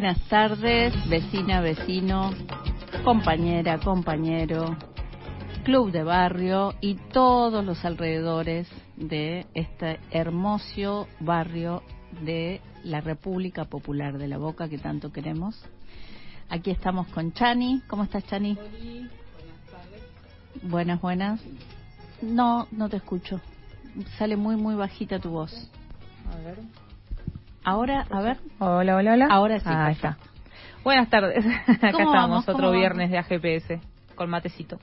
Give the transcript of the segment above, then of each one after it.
Buenas tardes, vecina, vecino, compañera, compañero, club de barrio y todos los alrededores de este hermoso barrio de la República Popular de la Boca que tanto queremos. Aquí estamos con Chani. ¿Cómo estás, Chani? Buenas, buenas. No, no te escucho. Sale muy, muy bajita tu voz. A ver. Ahora, a ver. Hola, hola, hola. Ahora sí, Ah, ahí está. Buenas tardes. Acá ¿Cómo estamos, vamos? otro ¿Cómo viernes de AGPS, con matecito.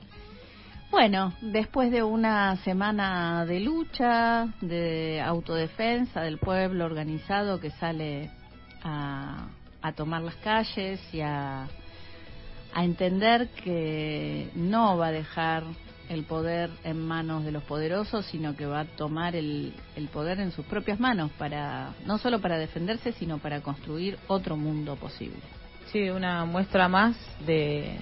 Bueno, después de una semana de lucha, de autodefensa del pueblo organizado que sale a, a tomar las calles y a, a entender que no va a dejar el poder en manos de los poderosos, sino que va a tomar el, el poder en sus propias manos para no solo para defenderse, sino para construir otro mundo posible. Sí, una muestra más de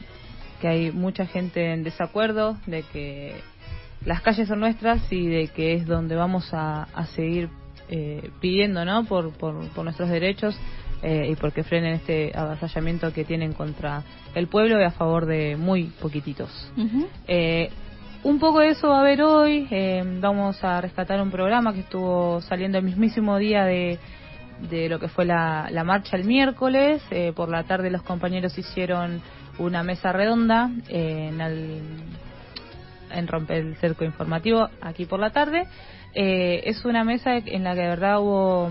que hay mucha gente en desacuerdo, de que las calles son nuestras y de que es donde vamos a, a seguir eh, pidiendo ¿no? por, por, por nuestros derechos eh, y porque frenen este avasallamiento que tienen contra el pueblo y a favor de muy poquititos. Eh, un poco de eso va a haber hoy. eh, vamos a rescatar un programa que estuvo saliendo el mismísimo día de, lo que fue la, la marcha el miércoles. Eh, por la tarde los compañeros hicieron una mesa redonda eh, en, el, en Romper el Cerco Informativo aquí por la tarde. Eh, es una mesa en la que de verdad hubo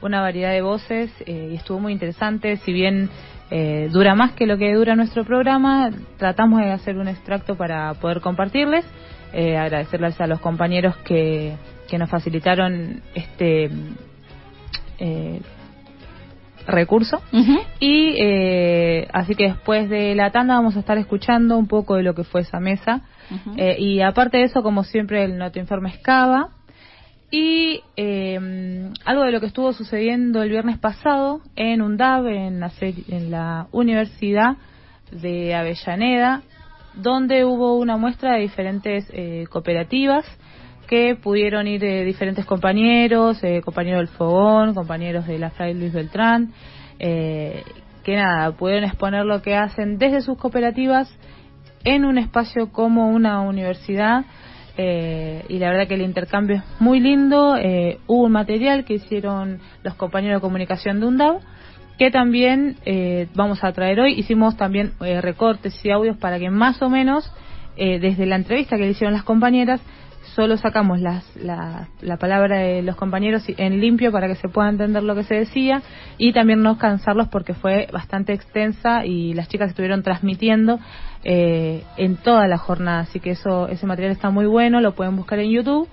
una variedad de voces y estuvo muy interesante. Si bien eh, dura más que lo que dura nuestro programa, tratamos de hacer un extracto para poder compartirles. Eh, agradecerles a los compañeros que, que nos facilitaron este eh, recurso. Y eh, así que después de la tanda vamos a estar escuchando un poco de lo que fue esa mesa. Eh, y aparte de eso, como siempre, el Notoinforme Escava. Y eh, algo de lo que estuvo sucediendo el viernes pasado en UNDAV, en la, en la Universidad de Avellaneda, donde hubo una muestra de diferentes eh, cooperativas que pudieron ir eh, diferentes compañeros, eh, compañeros del Fogón, compañeros de la Fray Luis Beltrán, eh, que nada, pudieron exponer lo que hacen desde sus cooperativas en un espacio como una universidad eh, y la verdad que el intercambio es muy lindo. eh, hubo un material que hicieron los compañeros de comunicación de UNDAV que también eh, vamos a traer hoy. Hicimos también eh, recortes y audios para que más o menos eh, desde la entrevista que le hicieron las compañeras solo sacamos las, la, la palabra de los compañeros en limpio para que se pueda entender lo que se decía y también no cansarlos porque fue bastante extensa y las chicas estuvieron transmitiendo eh, en toda la jornada, así que eso ese material está muy bueno, lo pueden buscar en YouTube,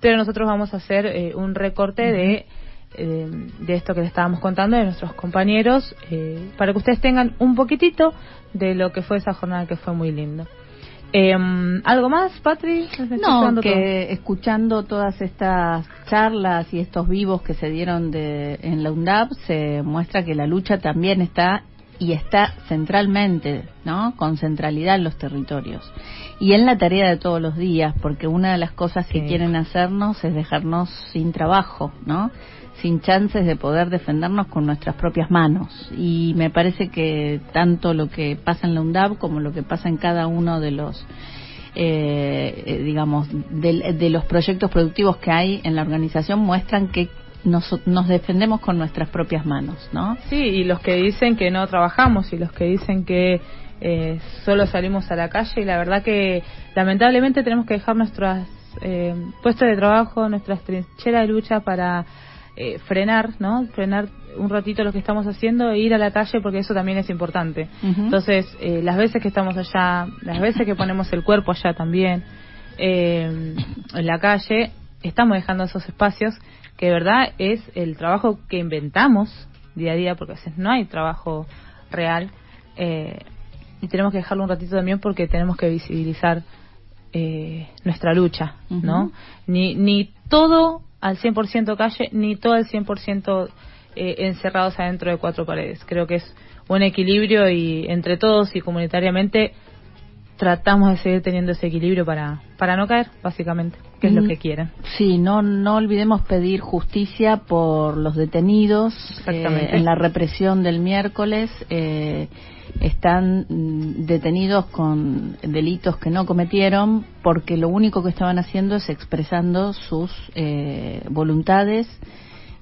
pero nosotros vamos a hacer eh, un recorte de eh, de esto que les estábamos contando de nuestros compañeros eh, para que ustedes tengan un poquitito de lo que fue esa jornada que fue muy lindo. Em, ¿Algo más, Patri? No, todo. que escuchando todas estas charlas y estos vivos que se dieron de, en la UNDAP, se muestra que la lucha también está y está centralmente, ¿no? Con centralidad en los territorios. Y en la tarea de todos los días, porque una de las cosas que Sí. quieren hacernos es dejarnos sin trabajo, ¿no? Sin chances de poder defendernos con nuestras propias manos. Y me parece que tanto lo que pasa en la UNDAP como lo que pasa en cada uno de los eh, eh, digamos, del- de, los proyectos productivos que hay en la organización muestran que nos, nos defendemos con nuestras propias manos, ¿no? Sí, y los que dicen que no trabajamos y los que dicen que eh, solo salimos a la calle y la verdad que lamentablemente tenemos que dejar nuestros eh, puestos de trabajo, nuestras trincheras de lucha para eh, frenar, ¿no? Frenar un ratito lo que estamos haciendo e ir a la calle porque eso también es importante. Entonces, eh, las veces que estamos allá, las veces que ponemos el cuerpo allá también, eh, en la calle, estamos dejando esos espacios que de verdad es el trabajo que inventamos día a día, porque a veces no hay trabajo real, eh, y tenemos que dejarlo un ratito también porque tenemos que visibilizar eh, nuestra lucha, ¿no? Ni, ni todo al 100% calle, ni todo al 100% eh, encerrados adentro de cuatro paredes. Creo que es un equilibrio y entre todos y comunitariamente tratamos de seguir teniendo ese equilibrio para, para no caer, básicamente, que es lo que quieren. Sí, no, no olvidemos pedir justicia por los detenidos eh, en la represión del miércoles. eh, están mm, detenidos con delitos que no cometieron porque lo único que estaban haciendo es expresando sus eh, voluntades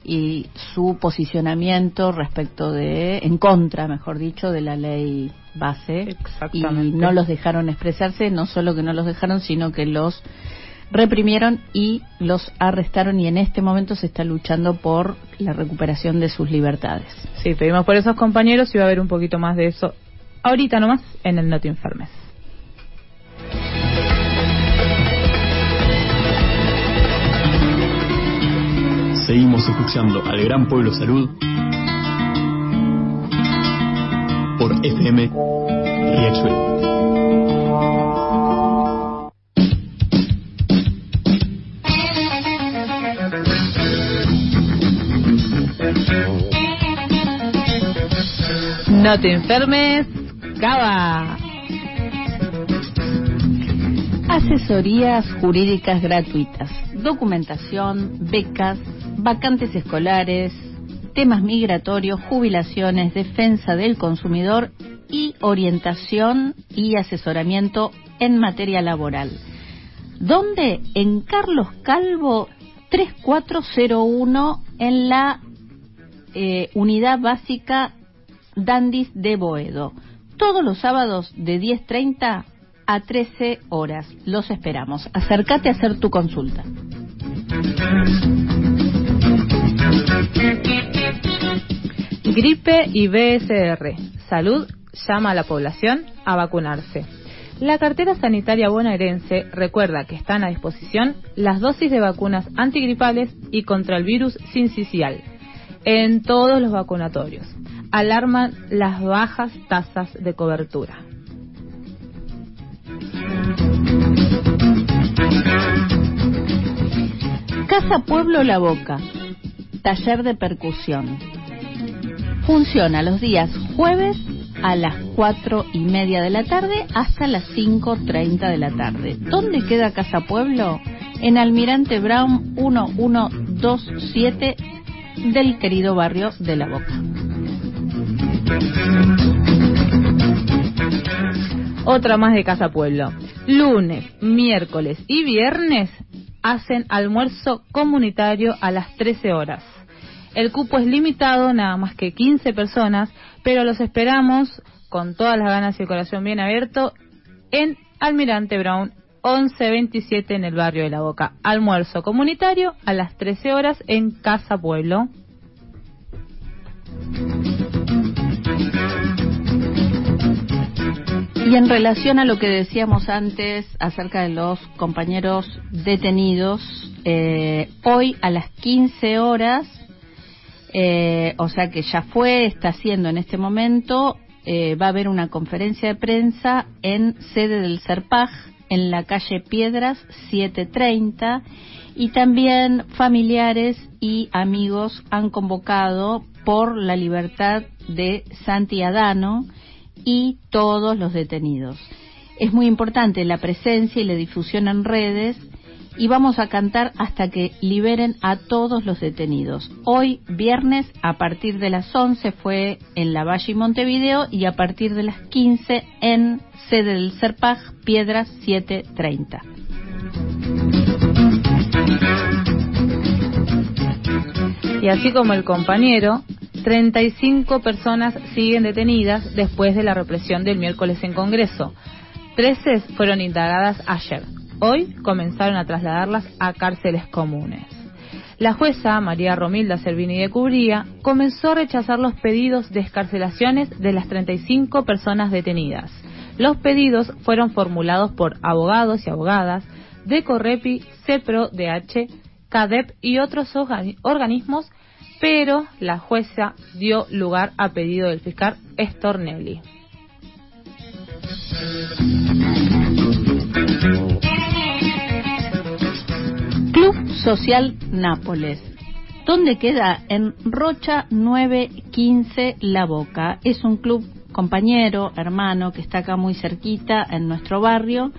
y su posicionamiento respecto de, en contra, mejor dicho, de la ley base. Exactamente. Y no los dejaron expresarse, no solo que no los dejaron, sino que los reprimieron y los arrestaron y en este momento se está luchando por la recuperación de sus libertades. Sí, pedimos por esos compañeros y va a haber un poquito más de eso ahorita nomás en el No Te Enfermes. Seguimos escuchando al Gran Pueblo Salud por FM Riachuelo. No te enfermes, Cava. Asesorías jurídicas gratuitas, documentación, becas, vacantes escolares, temas migratorios, jubilaciones, defensa del consumidor y orientación y asesoramiento en materia laboral. ¿Dónde? En Carlos Calvo 3401 en la eh, unidad básica Dandis de Boedo. Todos los sábados de 10.30 a 13 horas. Los esperamos. Acércate a hacer tu consulta. Gripe y BSR. Salud llama a la población a vacunarse. La cartera sanitaria bonaerense recuerda que están a disposición las dosis de vacunas antigripales y contra el virus sincicial en todos los vacunatorios. Alarman las bajas tasas de cobertura. Casa Pueblo La Boca. Taller de percusión. Funciona los días jueves a las cuatro y media de la tarde hasta las 5.30 de la tarde. ¿Dónde queda Casa Pueblo? En Almirante Brown 1127 del querido barrio de La Boca. Otra más de Casa Pueblo. Lunes, miércoles y viernes hacen almuerzo comunitario a las 13 horas. El cupo es limitado, nada más que 15 personas, pero los esperamos con todas las ganas y el corazón bien abierto en Almirante Brown 1127 en el barrio de La Boca. Almuerzo comunitario a las 13 horas en Casa Pueblo. Y en relación a lo que decíamos antes acerca de los compañeros detenidos, eh, hoy a las 15 horas, eh, o sea que ya fue, está haciendo en este momento, eh, va a haber una conferencia de prensa en sede del CERPAJ, en la calle Piedras 730, y también familiares y amigos han convocado por la libertad de Santi Adano, y todos los detenidos. Es muy importante la presencia y la difusión en redes y vamos a cantar hasta que liberen a todos los detenidos. Hoy, viernes, a partir de las 11 fue en La Valle y Montevideo y a partir de las 15 en sede del CERPAJ, Piedras 730. Y así como el compañero, 35 personas siguen detenidas después de la represión del miércoles en Congreso. 13 fueron indagadas ayer. Hoy comenzaron a trasladarlas a cárceles comunes. La jueza María Romilda Servini de Cubría comenzó a rechazar los pedidos de escarcelaciones de las 35 personas detenidas. Los pedidos fueron formulados por abogados y abogadas de Correpi, CEPRO, DH, CADEP y otros organi- organismos pero la jueza dio lugar a pedido del fiscal Stornelli. Social Nápoles. ¿Dónde queda? En Rocha 915 La Boca. Es un club compañero, hermano, que está acá muy cerquita en nuestro barrio.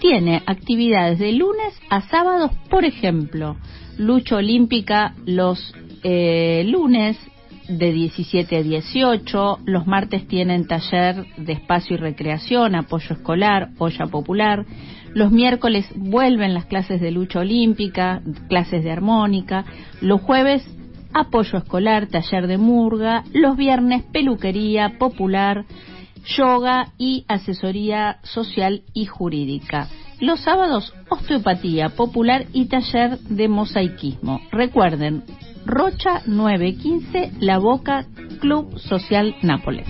Tiene actividades de lunes a sábados, por ejemplo, lucha olímpica los eh, lunes de 17 a 18, los martes tienen taller de espacio y recreación, apoyo escolar, olla popular, los miércoles vuelven las clases de lucha olímpica, clases de armónica, los jueves apoyo escolar, taller de murga, los viernes peluquería popular, yoga y asesoría social y jurídica. Los sábados, osteopatía popular y taller de mosaicismo. Recuerden, Rocha 915, La Boca, Club Social Nápoles.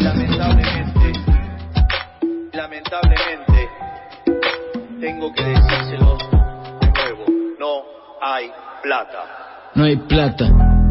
Lamentablemente, lamentablemente, tengo que decírselo de nuevo, no hay plata. No hay plata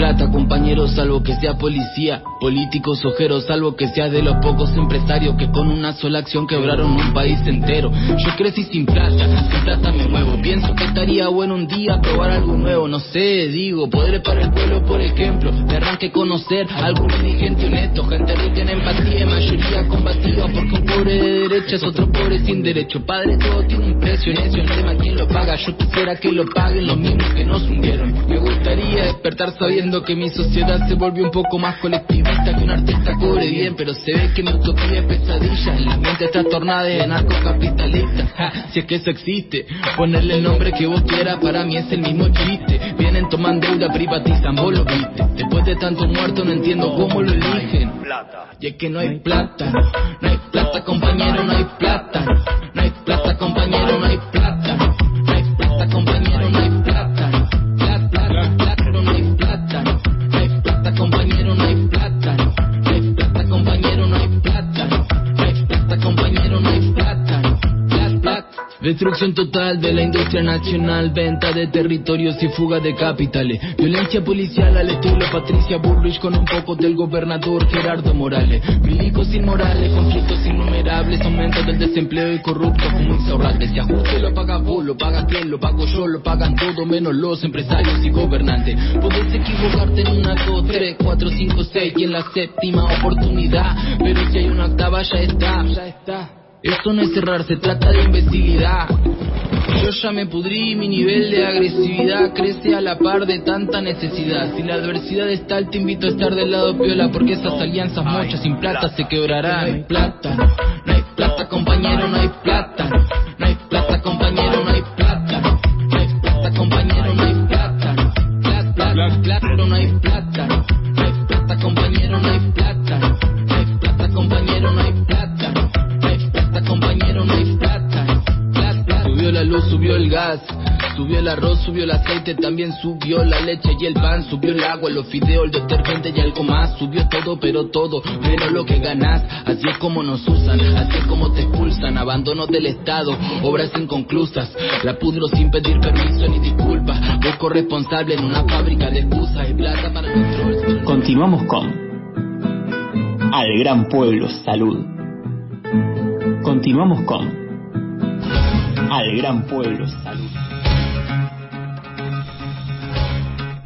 plata, compañero, salvo que sea policía, políticos ojeros, salvo que sea de los pocos empresarios que con una sola acción quebraron un país entero. Yo crecí sin plata, sin plata me muevo. Pienso que estaría bueno un día probar algo nuevo, no sé, digo, podré para el pueblo, por ejemplo, de arranque conocer algún dirigente honesto, gente rica en empatía, mayoría combativa, porque un pobre de derecha es otro pobre sin derecho. Padre, todo tiene un precio, necio, el tema quién lo paga. Yo quisiera que lo paguen los mismos que nos hundieron. Me gustaría despertar sabiendo que mi sociedad se volvió un poco más colectivista, que un artista cobre bien, pero se ve que mi utopía es pesadilla, la mente está tornada de narcocapitalista, si es que eso existe, ponerle el nombre que vos quieras, para mí es el mismo chiste, vienen, toman deuda, privatizan, vos lo viste, después de tanto muerto no entiendo cómo lo eligen, y es que no hay plata, no hay plata compañero, no hay plata, no hay plata compañero, no hay plata, Destrucción total de la industria nacional, venta de territorios y fuga de capitales. Violencia policial al estilo Patricia Bullrich con un poco del gobernador Gerardo Morales. Milicos inmorales, conflictos innumerables, aumento del desempleo y corrupto como insaurrables. Si ajuste lo paga vos, lo paga quien, lo pago yo, lo pagan todo menos los empresarios y gobernantes. Podés equivocarte en una, dos, tres, cuatro, cinco, seis y en la séptima oportunidad. Pero si hay una octava ya está, ya está. Esto no es cerrar, se trata de imbecilidad. Yo ya me pudrí, mi nivel de agresividad crece a la par de tanta necesidad. Si la adversidad es tal, te invito a estar del lado piola, porque esas alianzas mochas sin plata se quebrarán. No hay plata, no hay plata, compañero, no hay plata. No hay plata, compañero, no hay plata. Subió el gas. Subió el arroz, subió el aceite, también subió la leche y el pan, subió el agua, los fideos, el detergente y algo más. Subió todo, pero todo, menos lo que ganás. Así es como nos usan, así es como te expulsan. Abandono del Estado, obras inconclusas. La pudro sin pedir permiso ni disculpas. Busco responsable en una fábrica de excusas y plata para control. Continuamos con Al Gran Pueblo Salud. Continuamos con Al Gran Pueblo Salud.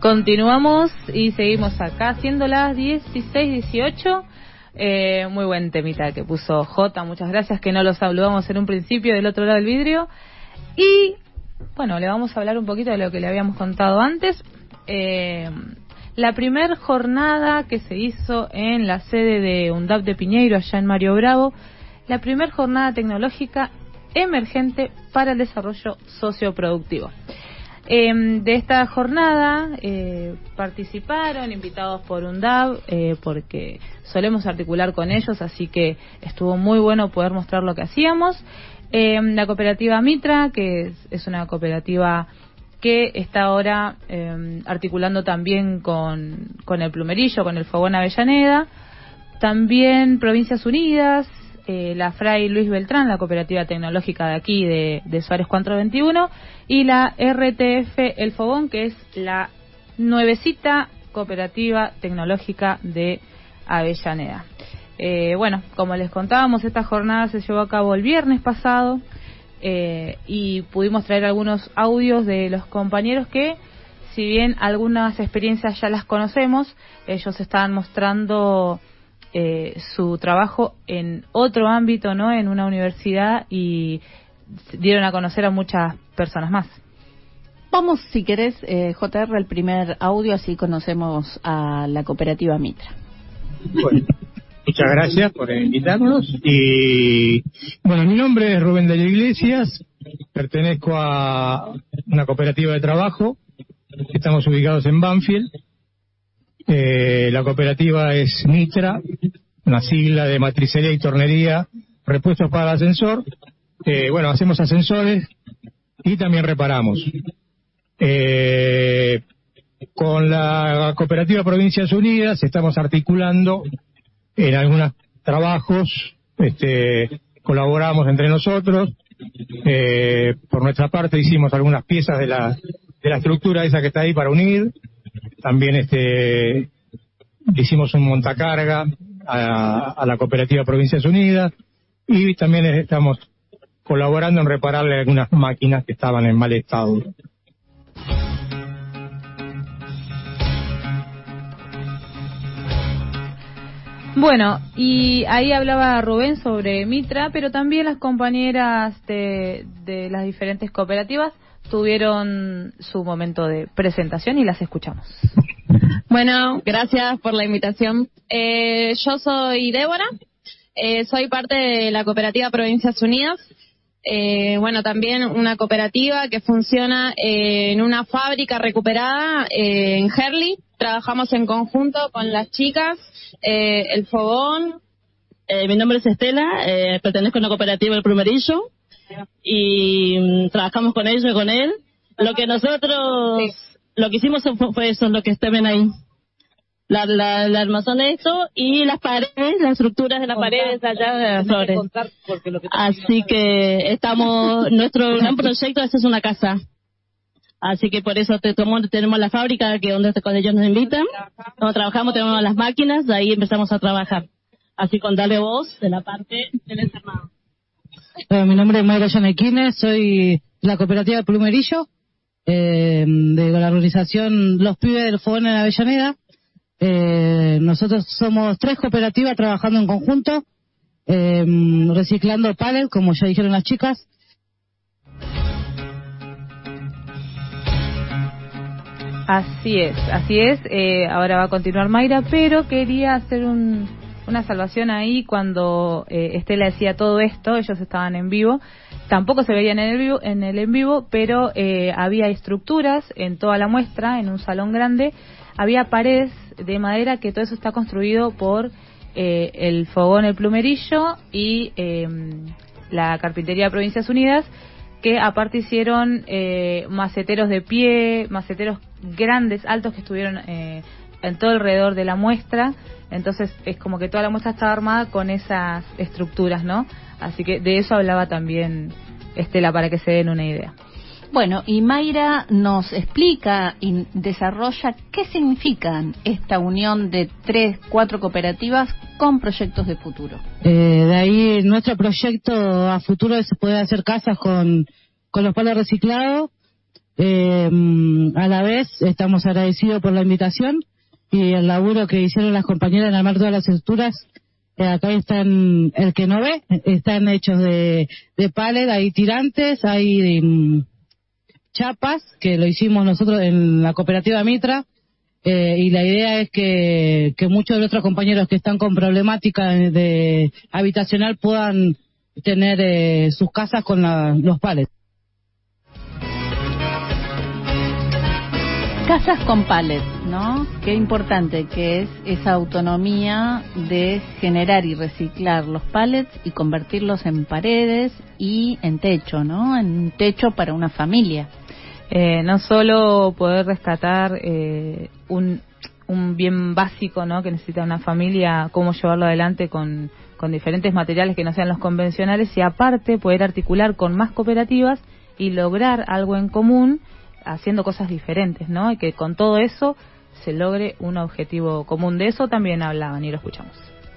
Continuamos y seguimos acá, siendo las 16, 18. Eh, muy buen temita que puso J, muchas gracias, que no lo saludamos en un principio del otro lado del vidrio. Y bueno, le vamos a hablar un poquito de lo que le habíamos contado antes. Eh, la primer jornada que se hizo en la sede de UNDAP de Piñeiro, allá en Mario Bravo, la primer jornada tecnológica emergente para el desarrollo socioproductivo. Eh, de esta jornada eh, participaron invitados por UNDAB, eh, porque solemos articular con ellos, así que estuvo muy bueno poder mostrar lo que hacíamos. Eh, la cooperativa Mitra, que es, una cooperativa que está ahora eh, articulando también con, con el Plumerillo, con el Fogón Avellaneda. También Provincias Unidas, eh, la Fray Luis Beltrán, la cooperativa tecnológica de aquí, de, de Suárez 421, y la RTF El Fogón, que es la nuevecita cooperativa tecnológica de Avellaneda. Eh, bueno, como les contábamos, esta jornada se llevó a cabo el viernes pasado eh, y pudimos traer algunos audios de los compañeros que, si bien algunas experiencias ya las conocemos, ellos estaban mostrando eh, su trabajo en otro ámbito, ¿no? En una universidad y dieron a conocer a muchas personas más. Vamos, si querés, eh, JR, el primer audio, así conocemos a la cooperativa Mitra. Bueno, muchas gracias por invitarnos. Y bueno, mi nombre es Rubén de la Iglesias, pertenezco a una cooperativa de trabajo. Estamos ubicados en Banfield. Eh, la cooperativa es Mitra, una sigla de matricería y tornería, repuestos para ascensor. Eh, bueno, hacemos ascensores y también reparamos. Eh, con la cooperativa Provincias Unidas estamos articulando en algunos trabajos, este, colaboramos entre nosotros. Eh, por nuestra parte hicimos algunas piezas de la, de la estructura esa que está ahí para unir. También este, hicimos un montacarga a, la cooperativa Provincias Unidas y también estamos colaborando en repararle algunas máquinas que estaban en mal estado. Bueno, y ahí hablaba Rubén sobre Mitra, pero también las compañeras de las diferentes cooperativas tuvieron su momento de presentación y las escuchamos. Bueno, gracias por la invitación. Eh, yo soy Débora, eh, soy parte de la cooperativa Provincias Unidas. Eh, bueno, también una cooperativa que funciona eh, en una fábrica recuperada eh, en Herley. Trabajamos en conjunto con las chicas, eh, el fogón. Eh, mi nombre es Estela, eh, pertenezco a una cooperativa del Plumerillo y mm, trabajamos con ellos y con él. Lo que nosotros, lo que hicimos fue, fue eso, lo que ustedes ven ahí. La, la, la armazón y las paredes, las estructuras de las paredes allá de las flores. Así que estamos, nuestro gran proyecto es una casa. Así que por eso te, tomo- tenemos la fábrica que donde cuando ellos nos invitan. Cuando trabajamos tenemos las máquinas, de ahí empezamos a trabajar. Así con darle voz de la parte del enfermado. Eh, mi nombre es Mayra Yanequines, soy la cooperativa de Plumerillo, eh, de la organización Los Pibes del Fogón en Avellaneda. Eh, nosotros somos tres cooperativas trabajando en conjunto, eh, reciclando palets, como ya dijeron las chicas. Así es, así es. Eh, ahora va a continuar Mayra, pero quería hacer un- una salvación ahí cuando eh, Estela decía todo esto. Ellos estaban en vivo. Tampoco se veían en el vivo, en el en vivo pero eh, había estructuras en toda la muestra, en un salón grande. Había paredes de madera que todo eso está construido por eh, el fogón El Plumerillo y eh, la Carpintería Provincias Unidas que aparte hicieron eh, maceteros de pie, maceteros grandes, altos que estuvieron eh, en todo alrededor de la muestra. Entonces es como que toda la muestra estaba armada con esas estructuras, ¿no? Así que de eso hablaba también Estela para que se den una idea. Bueno, y Mayra nos explica y desarrolla qué significan esta unión de tres, cuatro cooperativas con proyectos de futuro. Eh, de ahí nuestro proyecto a futuro es poder hacer casas con, con los palos reciclados. Eh, mm, a la vez estamos agradecidos por la invitación y el laburo que hicieron las compañeras en armar todas las estructuras. Eh, acá están, el que no ve, están hechos de, de palet, hay tirantes, hay mm, chapas, que lo hicimos nosotros en la cooperativa Mitra. Eh, y la idea es que, que muchos de nuestros compañeros que están con problemática de, habitacional puedan tener eh, sus casas con la- los palets. Casas con pallet, ¿no? Qué importante que es esa autonomía de generar y reciclar los pallets y convertirlos en paredes y en techo, ¿no? En techo para una familia. Eh, no solo poder rescatar eh, un, un bien básico ¿no? que necesita una familia, cómo llevarlo adelante con, con diferentes materiales que no sean los convencionales y aparte poder articular con más cooperativas y lograr algo en común haciendo cosas diferentes, ¿no? Y que con todo eso se logre un objetivo común. De eso también hablaban y lo escuchamos.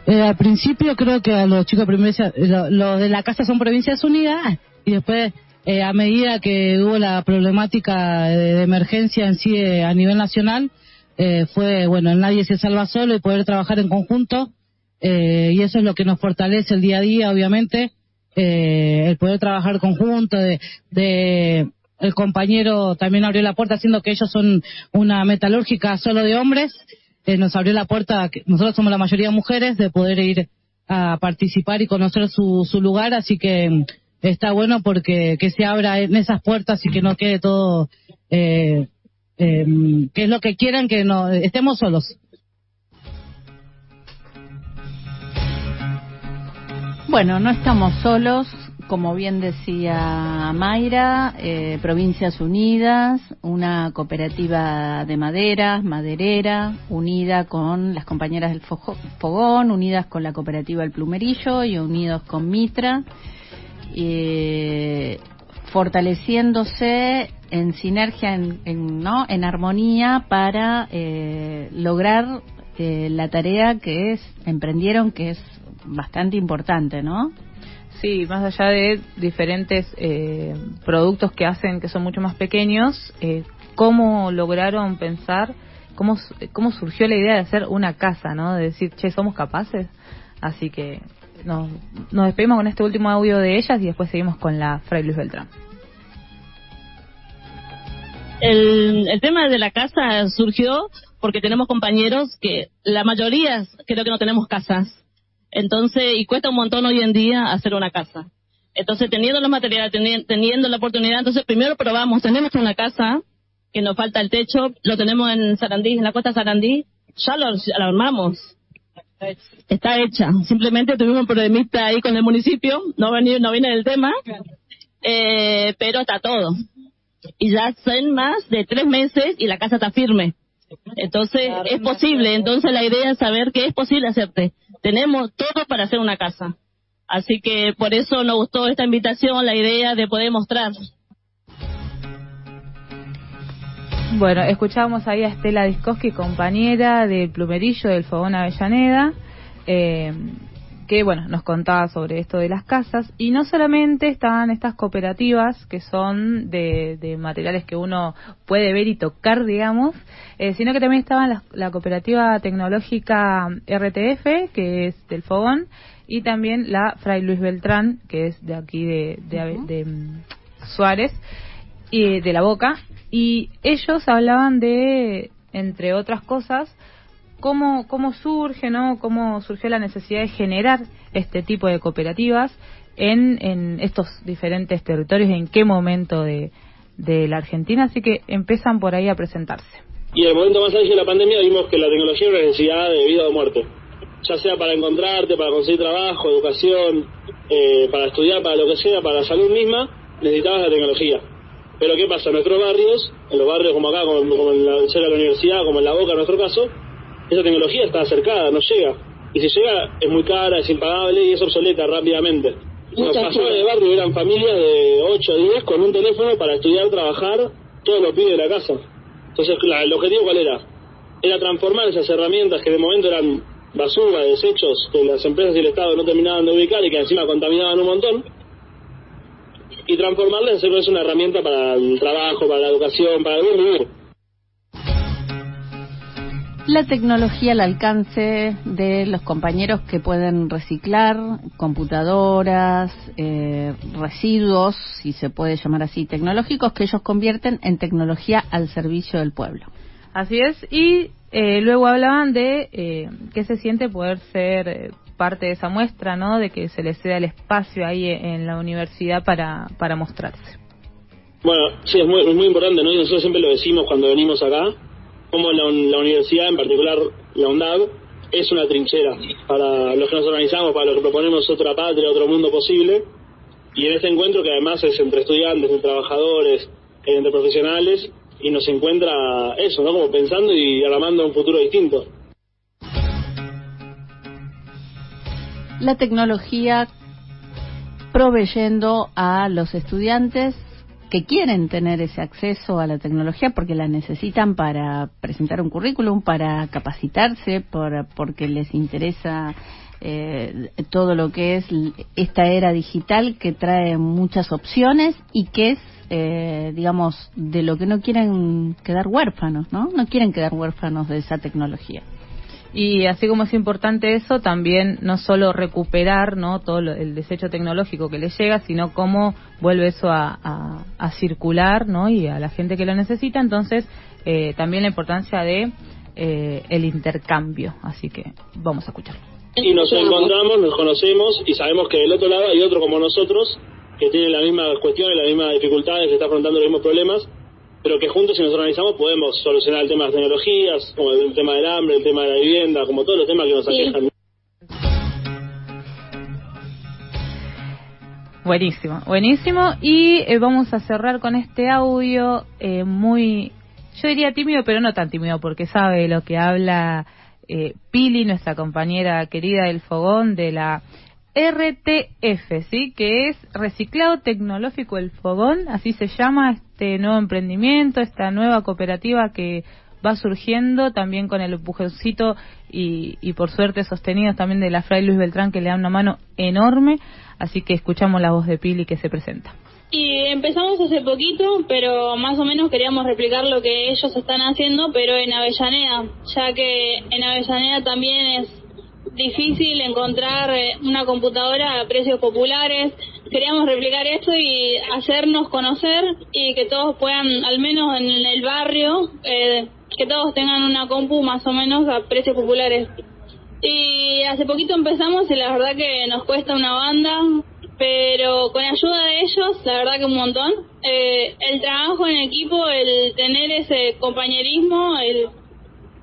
Eh, al principio creo que a los chicos de provincia, lo, lo de la casa son provincias unidas y después eh, a medida que hubo la problemática de, emergencia en sí eh, a nivel nacional, eh, fue, bueno, nadie se salva solo y poder trabajar en conjunto eh, y eso es lo que nos fortalece el día a día, obviamente, el poder trabajar conjunto, de, de el compañero también abrió la puerta, siendo que ellos son una metalúrgica solo de hombres, eh, nos abrió la puerta, nosotros somos la mayoría mujeres, de poder ir a participar y conocer su, su lugar, así que mm, está bueno porque que se abra en esas puertas y que no quede todo, eh, eh, que es lo que quieran, que no estemos solos. Bueno, no estamos solos, como bien decía Mayra, eh, Provincias Unidas, una cooperativa de maderas, maderera, unida con las compañeras del Fogón, unidas con la cooperativa El Plumerillo y unidos con Mitra, eh, fortaleciéndose en sinergia, en, en, ¿no? en armonía para eh, lograr eh, la tarea que es emprendieron, que es bastante importante, ¿no? Sí, más allá de diferentes eh, productos que hacen que son mucho más pequeños, eh, ¿cómo lograron pensar, cómo, cómo surgió la idea de hacer una casa, ¿no? De decir, che, somos capaces. Así que nos, nos despedimos con este último audio de ellas y después seguimos con la Fray Luis Beltrán. El, el tema de la casa surgió porque tenemos compañeros que la mayoría creo que no tenemos casas. Entonces, y cuesta un montón hoy en día hacer una casa. Entonces, teniendo los materiales, teni- teniendo la oportunidad, entonces primero probamos, tenemos una casa, que nos falta el techo, lo tenemos en Sarandí, en la costa Sarandí, ya lo, ya lo armamos. Está hecha. Simplemente tuvimos un problemita ahí con el municipio, no, veni- no viene del tema, eh, pero está todo y ya son más de tres meses y la casa está firme. Entonces es posible, entonces la idea es saber que es posible hacerte. Tenemos todo para hacer una casa. Así que por eso nos gustó esta invitación, la idea de poder mostrar. Bueno, escuchábamos ahí a Estela Diskoski, compañera del Plumerillo del Fogón Avellaneda, eh, que bueno, nos contaba sobre esto de las casas. Y no solamente estaban estas cooperativas que son de, de materiales que uno puede ver y tocar, digamos, eh, sino que también estaba la, la cooperativa tecnológica RTF, que es del Fogón, y también la Fray Luis Beltrán, que es de aquí de, de, de, mm, Suárez, y de la Boca, y ellos hablaban de, entre otras cosas, cómo, cómo surge, ¿no? Cómo surgió la necesidad de generar este tipo de cooperativas en, en estos diferentes territorios, en qué momento de, de la Argentina, así que empiezan por ahí a presentarse. Y en el momento más álgido de la pandemia vimos que la tecnología era una necesidad de vida o muerte. Ya sea para encontrarte, para conseguir trabajo, educación, eh, para estudiar, para lo que sea, para la salud misma, necesitabas la tecnología. Pero ¿qué pasa? En nuestros barrios, en los barrios como acá, como, como en la, cerca de la universidad, como en La Boca en nuestro caso, esa tecnología está acercada, no llega. Y si llega, es muy cara, es impagable y es obsoleta rápidamente. Nos pasaba en el barrio, eran familias de 8 o 10 con un teléfono para estudiar, trabajar, todos los pibes de la casa. Entonces, la- el objetivo cuál era? Era transformar esas herramientas que de momento eran basura, desechos, que las empresas y el Estado no terminaban de ubicar y que encima contaminaban un montón, y transformarlas en es una herramienta para el trabajo, para la educación, para el vivir. La tecnología al alcance de los compañeros que pueden reciclar computadoras, eh, residuos, si se puede llamar así, tecnológicos, que ellos convierten en tecnología al servicio del pueblo. Así es, y eh, luego hablaban de eh, qué se siente poder ser eh, parte de esa muestra, ¿no? De que se les ceda el espacio ahí en la universidad para, para mostrarse. Bueno, sí, es muy, es muy importante, ¿no? Y nosotros siempre lo decimos cuando venimos acá, como la, la universidad, en particular la UNDAB, es una trinchera para los que nos organizamos, para los que proponemos otra patria, otro mundo posible. Y en este encuentro, que además es entre estudiantes, entre trabajadores, entre profesionales, y nos encuentra eso, ¿no? Como pensando y armando un futuro distinto. La tecnología proveyendo a los estudiantes que quieren tener ese acceso a la tecnología porque la necesitan para presentar un currículum, para capacitarse, por, porque les interesa eh, todo lo que es esta era digital que trae muchas opciones y que es, eh, digamos, de lo que no quieren quedar huérfanos, ¿no? No quieren quedar huérfanos de esa tecnología. Y así como es importante eso, también no solo recuperar no todo lo- el desecho tecnológico que le llega, sino cómo vuelve eso a, a- a circular no y a la gente que lo necesita. Entonces, eh, también la importancia de eh, el intercambio. Así que vamos a escucharlo. y nos encontramos, nos conocemos y sabemos que del otro lado hay otro como nosotros que tiene las mismas cuestiones, las mismas dificultades, que está afrontando los mismos problemas, pero que juntos si nos organizamos podemos solucionar el tema de las tecnologías, como el tema del hambre, el tema de la vivienda, como todos los temas que nos Sí. aquejan. Buenísimo, buenísimo. Y eh, vamos a cerrar con este audio eh, muy, yo diría tímido, pero no tan tímido, porque sabe lo que habla eh, Pili, nuestra compañera querida del fogón de la RTF, ¿sí? Que es Reciclado Tecnológico El Fogón, así se llama este nuevo emprendimiento, esta nueva cooperativa que va surgiendo también con el empujoncito y, y por suerte sostenidos también de la Fray Luis Beltrán que le da una mano enorme, así que escuchamos la voz de Pili que se presenta. Y empezamos hace poquito, pero más o menos queríamos replicar lo que ellos están haciendo, pero en Avellaneda, ya que en Avellaneda también es difícil encontrar eh, una computadora a precios populares. Queríamos replicar esto y hacernos conocer y que todos puedan, al menos en el barrio, eh, que todos tengan una compu más o menos a precios populares. Y hace poquito empezamos y la verdad que nos cuesta una banda, pero con ayuda de ellos, la verdad que un montón. Eh, el trabajo en equipo, el tener ese compañerismo, el,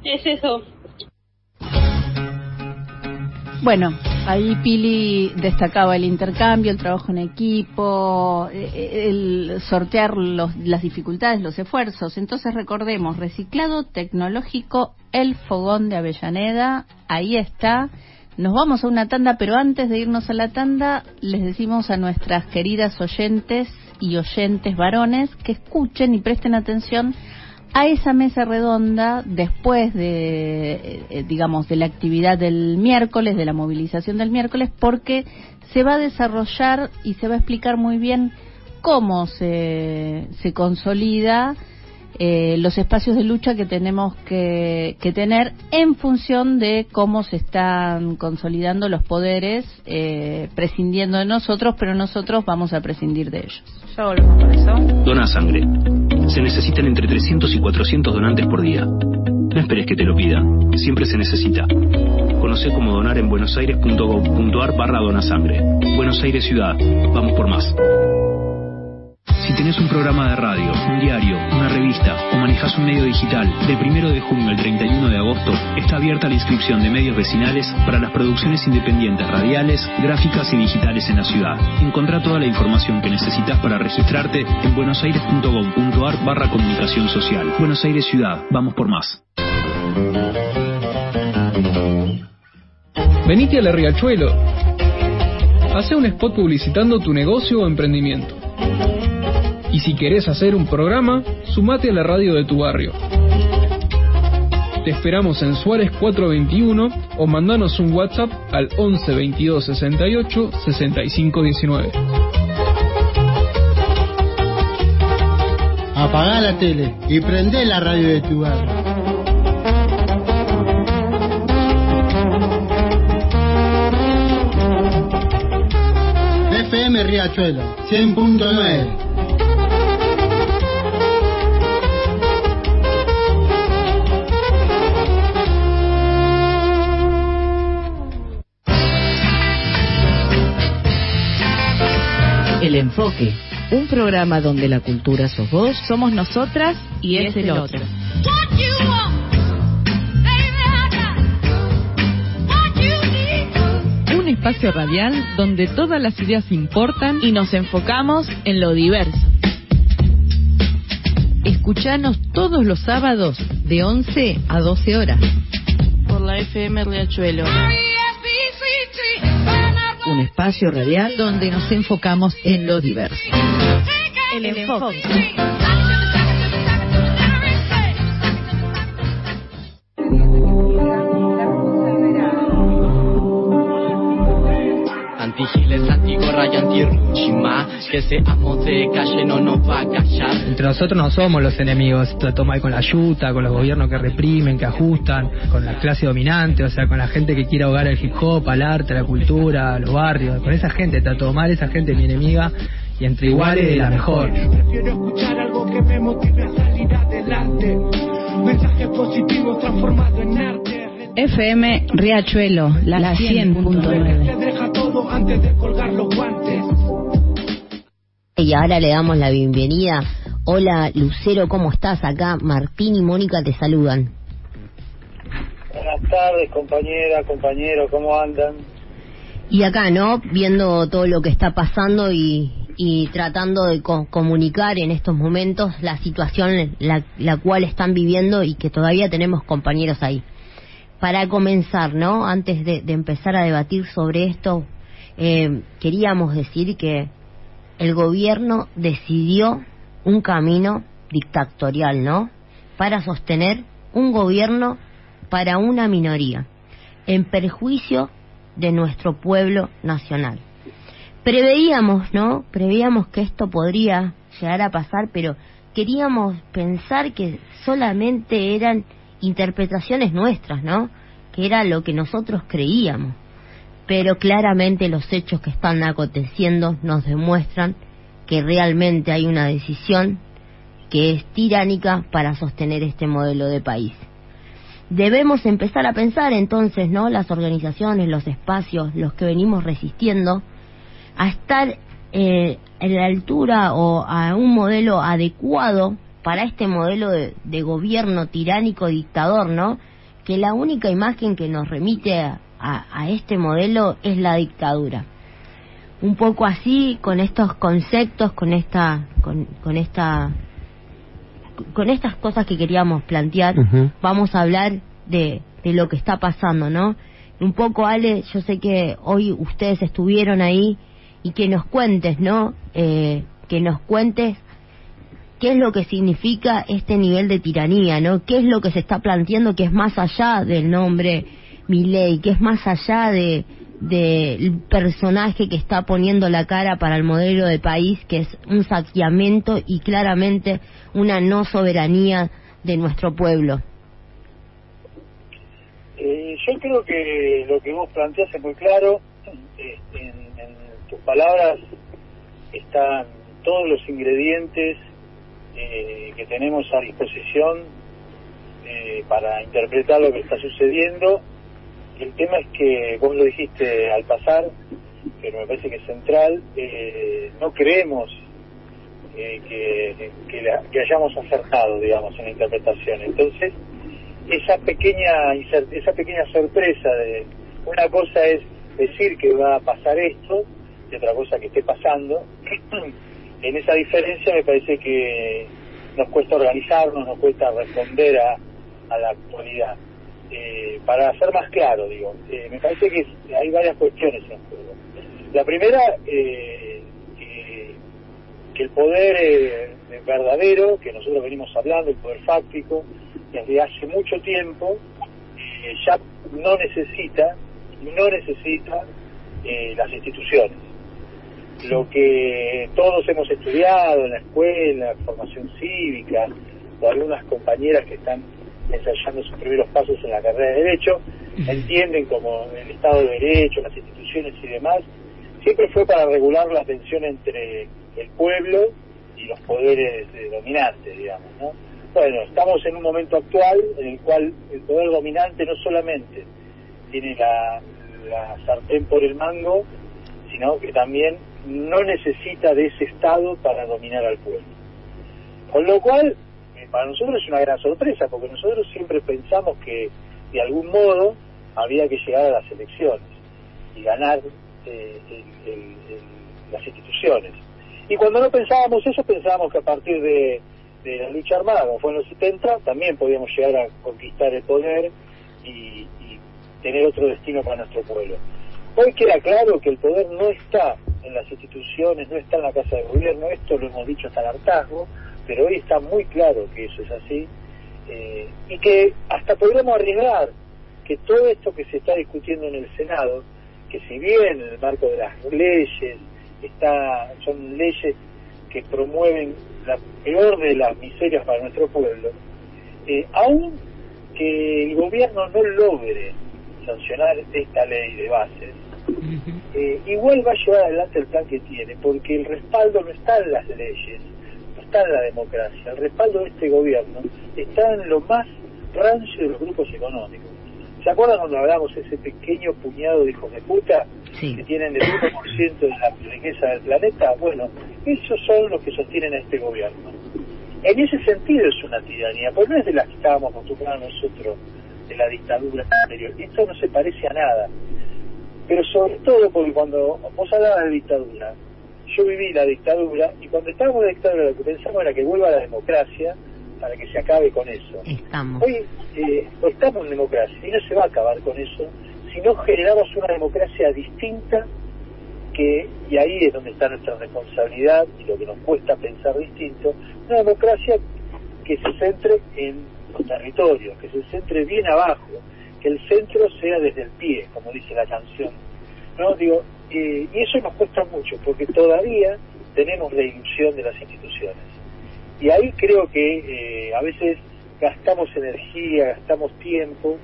es eso. Bueno, ahí Pili destacaba el intercambio, el trabajo en equipo, eh, el sortear los- las dificultades, los esfuerzos. Entonces recordemos, reciclado tecnológico, el fogón de Avellaneda, ahí está. Nos vamos a una tanda, pero antes de irnos a la tanda, les decimos a nuestras queridas oyentes y oyentes varones que escuchen y presten atención a esa mesa redonda después de, eh, digamos, de la actividad del miércoles, de la movilización del miércoles, porque se va a desarrollar y se va a explicar muy bien cómo se, se consolida eh, los espacios de lucha que tenemos que, que tener en función de cómo se están consolidando los poderes, eh, prescindiendo de nosotros, pero nosotros vamos a prescindir de ellos. Ya volvemos con eso. Dona sangre. Se necesitan entre 300 y 400 donantes por día. No esperes que te lo pidan. Siempre se necesita. Conoce cómo donar en buenosaires.gov.ar barra donasangre. Buenos Aires Ciudad. Vamos por más. Si tenés un programa de radio, un diario, una revista o manejás un medio digital, del 1 de junio al 31 de agosto está abierta la inscripción de medios vecinales para las producciones independientes radiales, gráficas y digitales en la ciudad. Encontrá toda la información que necesitas para registrarte en buenosaires.gov.ar barra comunicación social. Buenos Aires Ciudad, vamos por más. Venite a la Riachuelo. Hace un spot publicitando tu negocio o emprendimiento. Y si querés hacer un programa, sumate a la radio de tu barrio. Te esperamos en Suárez 421 o mandanos un WhatsApp al 11 22 68 65 19. Apagá la tele y prendé la radio de tu barrio. FM Riachuelo 100.9 Enfoque, un programa donde la cultura sos vos, somos nosotras y, es el otro. Un espacio radial donde todas las ideas importan y nos enfocamos en lo diverso. Escuchanos todos los sábados de 11 a 12 horas. Por la FM Riachuelo. Un espacio radial donde nos enfocamos en lo diverso. El enfoque. Ryan. Que seamos de calle no nos va a callar. Entre nosotros no somos los enemigos, trató mal con la yuta, con los gobiernos que reprimen, que ajustan, con la clase dominante, o sea, con la gente que quiere ahogar el hip hop, al arte, a la cultura, a los barrios, con esa gente trató mal, esa gente es mi enemiga y entre iguales la mejor. Prefiero escuchar algo que me motive a salir adelante. Mensajes positivos transformados en arte. FM Riachuelo, la, Te 100.9. deja todo antes de colgar los guantes. Y ahora le damos la bienvenida. Hola Lucero, ¿cómo estás? Acá Martín y Mónica te saludan. Buenas tardes, compañera, compañero, ¿cómo andan? Y acá, ¿no? Viendo todo lo que está pasando y, y tratando de co- comunicar en estos momentos la situación la, la cual están viviendo y que todavía tenemos compañeros ahí. Para comenzar, ¿no? Antes de, de empezar a debatir sobre esto, eh, queríamos decir que el gobierno decidió un camino dictatorial, ¿no? Para sostener un gobierno para una minoría, en perjuicio de nuestro pueblo nacional. Preveíamos, ¿no? Preveíamos que esto podría llegar a pasar, pero queríamos pensar que solamente eran interpretaciones nuestras, ¿no? Que era lo que nosotros creíamos. Pero claramente los hechos que están aconteciendo nos demuestran que realmente hay una decisión que es tiránica para sostener este modelo de país. Debemos empezar a pensar entonces, ¿no? Las organizaciones, los espacios, los que venimos resistiendo, a estar eh, en la altura o a un modelo adecuado para este modelo de, de gobierno tiránico dictador, ¿no? Que la única imagen que nos remite a, a- a este modelo es la dictadura. Un poco así, con estos conceptos, con esta, con, con esta, con estas cosas que queríamos plantear, vamos a hablar de, de lo que está pasando, ¿no? Un poco, Ale, yo sé que hoy ustedes estuvieron ahí y que nos cuentes, ¿no? Eh, que nos cuentes qué es lo que significa este nivel de tiranía, ¿no? ¿Qué es lo que se está planteando que es más allá del nombre Milei, que es más allá de del personaje que está poniendo la cara para el modelo de país, que es un saqueamiento y claramente una no soberanía de nuestro pueblo. Eh, yo creo que lo que vos planteás es muy claro. Eh, en, en tus palabras están todos los ingredientes eh, que tenemos a disposición eh, para interpretar lo que está sucediendo. El tema es que vos lo dijiste al pasar, pero me parece que es central. eh, no creemos eh, que, la- que hayamos acertado, digamos, en la interpretación. Entonces, esa pequeña esa pequeña sorpresa de una cosa es decir que va a pasar esto y otra cosa que esté pasando en esa diferencia me parece que nos cuesta organizarnos nos cuesta responder a, a la actualidad Eh, para ser más claro digo eh, me parece que hay varias cuestiones en juego. La primera eh, que, que el poder eh, verdadero que nosotros venimos hablando el poder fáctico desde hace mucho tiempo ya no necesita no necesita las instituciones. Lo que todos hemos estudiado en la escuela formación cívica o algunas compañeras que están ensayando sus primeros pasos en la carrera de derecho entienden como el estado de derecho las instituciones y demás siempre fue para regular la tensión entre el pueblo y los poderes eh, dominantes digamos no bueno, estamos en un momento actual en el cual el poder dominante no solamente tiene la, la sartén por el mango, sino que también no necesita de ese Estado para dominar al pueblo. Con lo cual, para nosotros es una gran sorpresa, porque nosotros siempre pensamos que de algún modo había que llegar a las elecciones y ganar eh, las instituciones. Y cuando no pensábamos eso, pensábamos que a partir de, la lucha armada, como fue en los 70, también podíamos llegar a conquistar el poder y tener otro destino para nuestro pueblo. Hoy queda claro que el poder no está en las instituciones, no está en la Casa de Gobierno, esto lo hemos dicho hasta el hartazgo, pero hoy está muy claro que eso es así, eh, y que hasta podríamos arriesgar que todo esto que se está discutiendo en el Senado, que si bien en el marco de las leyes está son leyes que promueven la peor de las miserias para nuestro pueblo, eh, aún que el gobierno no logre sancionar esta ley de bases, eh, igual va a llevar adelante el plan que tiene, porque el respaldo no está en las leyes, está en la democracia, el respaldo de este gobierno está en lo más rancio de los grupos económicos. ¿Se acuerdan cuando hablamos de ese pequeño puñado de hijos de puta que tienen el 1% de la riqueza del planeta? Bueno, esos son los que sostienen a este gobierno. En ese sentido es una tiranía, porque no es de la que estábamos acostumbrados nosotros de la dictadura anterior. Esto no se parece a nada. Pero sobre todo porque cuando vos hablabas de dictadura, yo viví la dictadura y cuando estábamos en la dictadura lo que pensamos era que vuelva la democracia para que se acabe con eso. Estamos. Hoy eh, estamos en democracia y no se va a acabar con eso si no generamos una democracia distinta que, y ahí es donde está nuestra responsabilidad y lo que nos cuesta pensar distinto, una democracia que se centre en los territorios, que se centre bien abajo, que el centro sea desde el pie, como dice la canción. ¿No? Digo, eh, y eso nos cuesta mucho, porque todavía tenemos la ilusión de las instituciones. Y ahí creo que eh, a veces gastamos energía, gastamos tiempo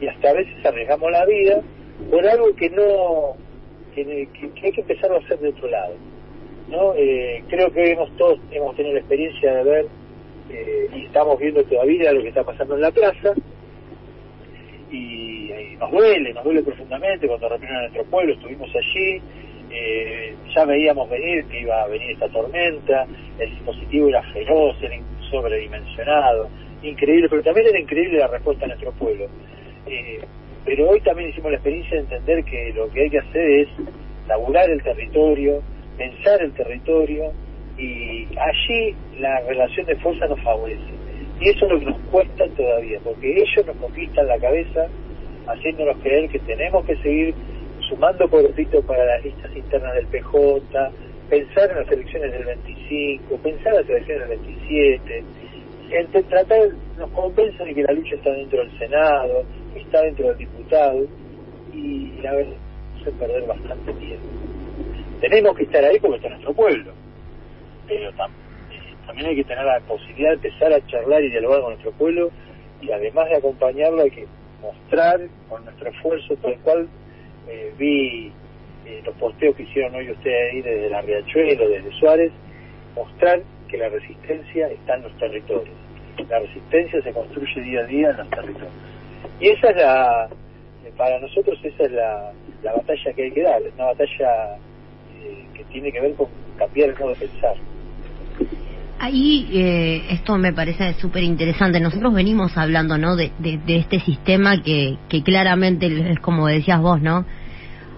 y hasta a veces arriesgamos la vida por algo que no que, hay que empezar a hacer de otro lado. ¿no? Eh, creo que hemos todos hemos tenido la experiencia de ver eh, y estamos viendo todavía lo que está pasando en la plaza y, nos duele, nos duele profundamente cuando reprimieron a nuestro pueblo, estuvimos allí, eh, ya veíamos venir que iba a venir esta tormenta, el dispositivo era feroz, era sobredimensionado, increíble, pero también era increíble la respuesta de nuestro pueblo. Eh, pero hoy también hicimos la experiencia de entender que lo que hay que hacer es laburar el territorio, pensar el territorio y allí la relación de fuerza nos favorece. Y eso es lo que nos cuesta todavía, porque ellos nos conquistan la cabeza haciéndonos creer que tenemos que seguir sumando podercito para las listas internas del PJ, pensar en las elecciones del 25, pensar en las elecciones del 27, entre tratar, nos convencen de que la lucha está dentro del Senado, está dentro del diputado, y la verdad es perder bastante tiempo. Tenemos que estar ahí porque está nuestro pueblo, pero eh, también hay que tener la posibilidad de empezar a charlar y dialogar con nuestro pueblo, y además de acompañarlo hay que mostrar con nuestro esfuerzo, tal cual eh, vi eh, los posteos que hicieron hoy ustedes ahí desde la Riachuelo, desde Suárez, mostrar que la resistencia está en los territorios. La resistencia se construye día a día en los territorios. Y esa es la, eh, para nosotros esa es la, la batalla que hay que dar, es una batalla eh, que tiene que ver con cambiar el modo de pensar. Ahí eh, esto me parece súper interesante. Nosotros venimos hablando, ¿no? De, este sistema que, que claramente es como decías vos, ¿no?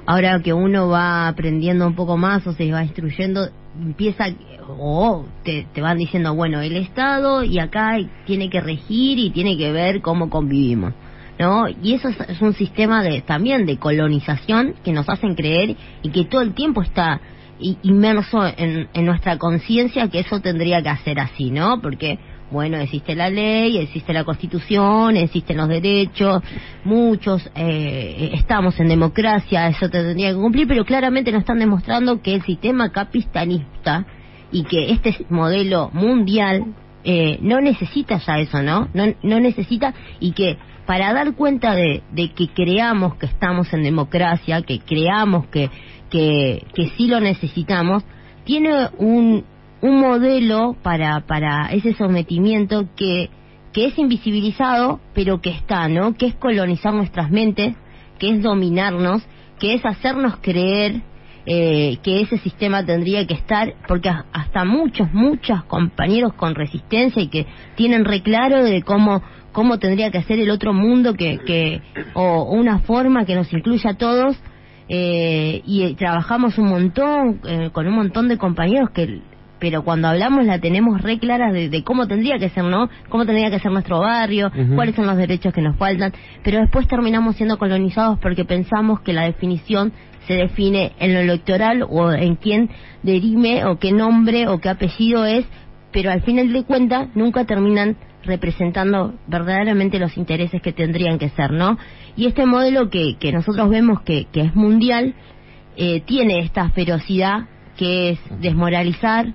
Ahora que uno va aprendiendo un poco más o se va instruyendo, empieza o te, te van diciendo, bueno, el Estado y acá tiene que regir y tiene que ver cómo convivimos. ¿No? Y eso es, es un sistema de también de colonización que nos hacen creer y que todo el tiempo está inmerso en, nuestra conciencia que eso tendría que hacer así, ¿no? Porque, bueno, existe la ley, existe la constitución, existen los derechos, muchos eh, estamos en democracia, eso te tendría que cumplir, pero claramente nos están demostrando que el sistema capitalista y que este modelo mundial eh, no necesita ya eso, ¿no? ¿no? No necesita y que para dar cuenta de que creamos que estamos en democracia, que creamos que, que, que sí lo necesitamos, tiene un, un modelo para, para ese sometimiento que, que es invisibilizado, pero que está, ¿no? Que es colonizar nuestras mentes, que es dominarnos, que es hacernos creer eh, que ese sistema tendría que estar, porque hasta muchos, muchos compañeros con resistencia y que tienen reclaro de cómo cómo tendría que ser el otro mundo que, que o una forma que nos incluya a todos eh, y eh, trabajamos un montón eh, con un montón de compañeros que pero cuando hablamos la tenemos re claras de, de cómo tendría que ser, ¿no? Cómo tendría que ser nuestro barrio, cuáles son los derechos que nos faltan, pero después terminamos siendo colonizados porque pensamos que la definición se define en lo electoral o en quién derime o qué nombre o qué apellido es, pero al final de cuentas nunca terminan representando verdaderamente los intereses que tendrían que ser, ¿no? Y este modelo que, que nosotros vemos que, que es mundial, eh, tiene esta ferocidad que es desmoralizar,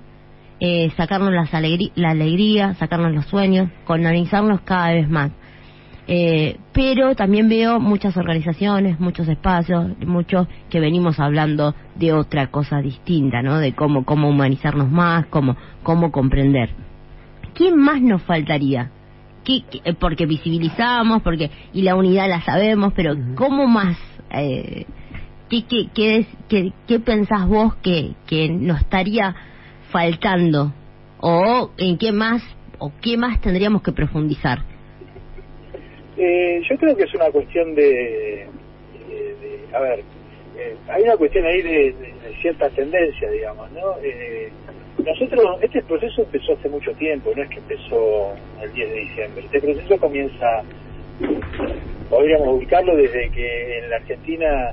eh, sacarnos las alegri- la alegría, sacarnos los sueños, colonizarnos cada vez más. Eh, pero también veo muchas organizaciones, muchos espacios, muchos que venimos hablando de otra cosa distinta, ¿no? De cómo, cómo humanizarnos más, cómo, cómo comprender. ¿Qué más nos faltaría? ¿Qué, qué- eh, porque visibilizamos, porque y la unidad la sabemos, pero ¿cómo más? Eh, ¿qué, qué, qué, es- qué, qué pensás vos que, que nos estaría faltando? ¿O en qué más, o qué más tendríamos que profundizar? Eh, yo creo que es una cuestión de, de- de- a ver, eh, hay una cuestión ahí de, cierta tendencia, digamos, ¿no? Eh, nosotros, este proceso empezó hace mucho tiempo, no es que empezó el 10 de diciembre. Este proceso comienza, podríamos ubicarlo desde que en la Argentina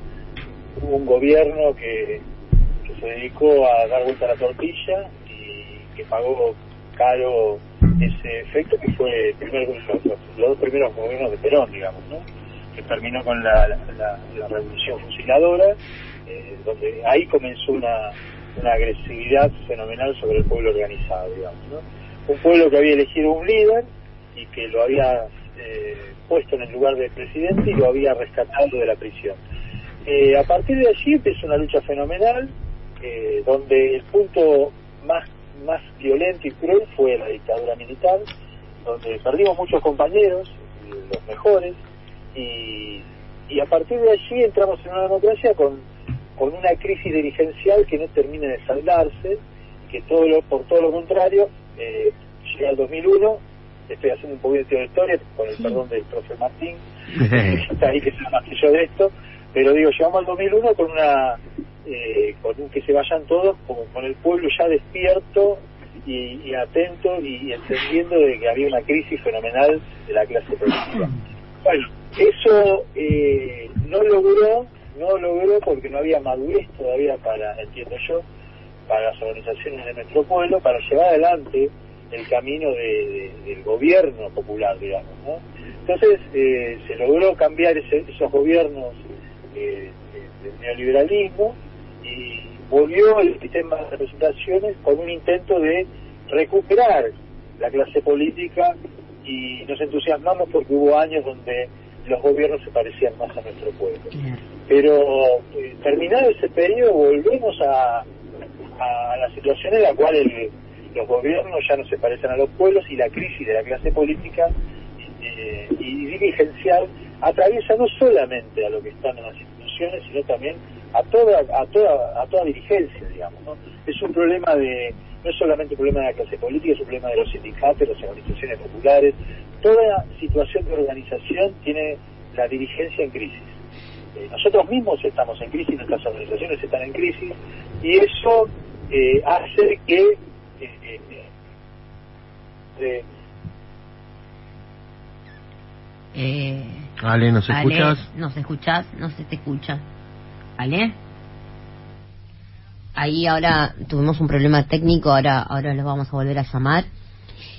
hubo un gobierno que, que se dedicó a dar vuelta a la tortilla y que pagó caro ese efecto que fue el primer- los, los- los dos primeros gobiernos de Perón, digamos, ¿no? Que terminó con la, la, revolución fusiladora, eh, donde ahí comenzó una, una agresividad fenomenal sobre el pueblo organizado, digamos. ¿no? Un pueblo que había elegido un líder y que lo había eh, puesto en el lugar del presidente y lo había rescatado de la prisión. Eh, a partir de allí empezó una lucha fenomenal, eh, donde el punto más, más violento y cruel fue la dictadura militar, donde perdimos muchos compañeros, los mejores, y, y a partir de allí entramos en una democracia con, con una crisis dirigencial que no termina de saldarse, que todo lo, por todo lo contrario, eh, llega el 2001, estoy haciendo un poquito de historia, con el perdón del profe Martín, que está ahí que sabe más que yo de esto, pero digo, llegamos al 2001 con una eh, con un que se vayan todos, como con el pueblo ya despierto y, y atento y, entendiendo de que había una crisis fenomenal de la clase política. Bueno, eso eh, no logró, no logró porque no había madurez todavía para, entiendo yo, para las organizaciones de nuestro pueblo, para llevar adelante el camino de, de- del gobierno popular, digamos, ¿no? Entonces eh, se logró cambiar ese- esos gobiernos eh, de- del neoliberalismo y volvió el sistema de representaciones con un intento de recuperar la clase política y nos entusiasmamos porque hubo años donde los gobiernos se parecían más a nuestro pueblo. Pero eh, terminado ese periodo volvemos a, a la situación en la cual el- los gobiernos ya no se parecen a los pueblos y la crisis de la clase política eh, y dirigencial atraviesa no solamente a lo que están en las instituciones, sino también a toda a toda a toda dirigencia, digamos. ¿no? Es un problema de no es solamente un problema de la clase política, es un problema de los sindicatos, las organizaciones populares. Toda situación de organización tiene la dirigencia en crisis. Eh, nosotros mismos estamos en crisis, nuestras organizaciones están en crisis, y eso eh, hace que eh, eh, eh, Eh, Ale, ¿nos Ale, escuchas? ¿Nos escuchás? No se te escucha. ¿Ale? Ahí ahora tuvimos un problema técnico, ahora ahora los vamos a volver a llamar.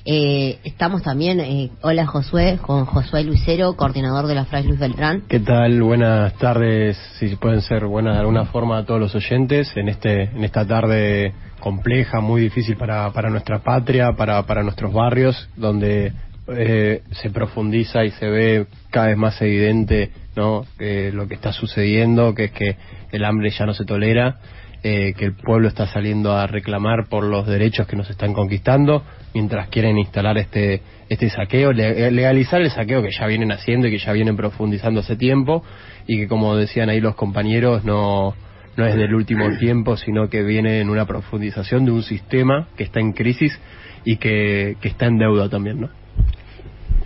Eh, estamos también, eh, hola Josué, con Josué Lucero, coordinador de la Fray Luis Beltrán. ¿Qué tal? Buenas tardes, si pueden ser buenas de alguna forma a todos los oyentes en este en esta tarde compleja, muy difícil para, para nuestra patria, para, para nuestros barrios, donde eh, se profundiza y se ve cada vez más evidente ¿no? Eh, lo que está sucediendo, que es que el hambre ya no se tolera, eh, que el pueblo está saliendo a reclamar por los derechos que nos están conquistando, mientras quieren instalar este este saqueo, le- legalizar el saqueo que ya vienen haciendo y que ya vienen profundizando hace tiempo y que como decían ahí los compañeros no no es del último tiempo, sino que viene en una profundización de un sistema que está en crisis y que, que está en deuda también, ¿no?